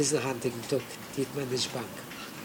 bis nach Handigen Tag, nicht Bank.